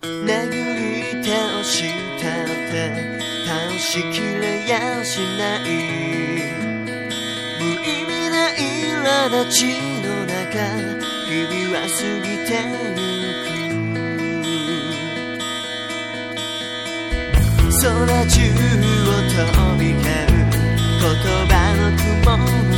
殴り倒したって倒しきれやしない無意味な苛立ちの中日々は過ぎてゆく空中を飛び交う言葉の雲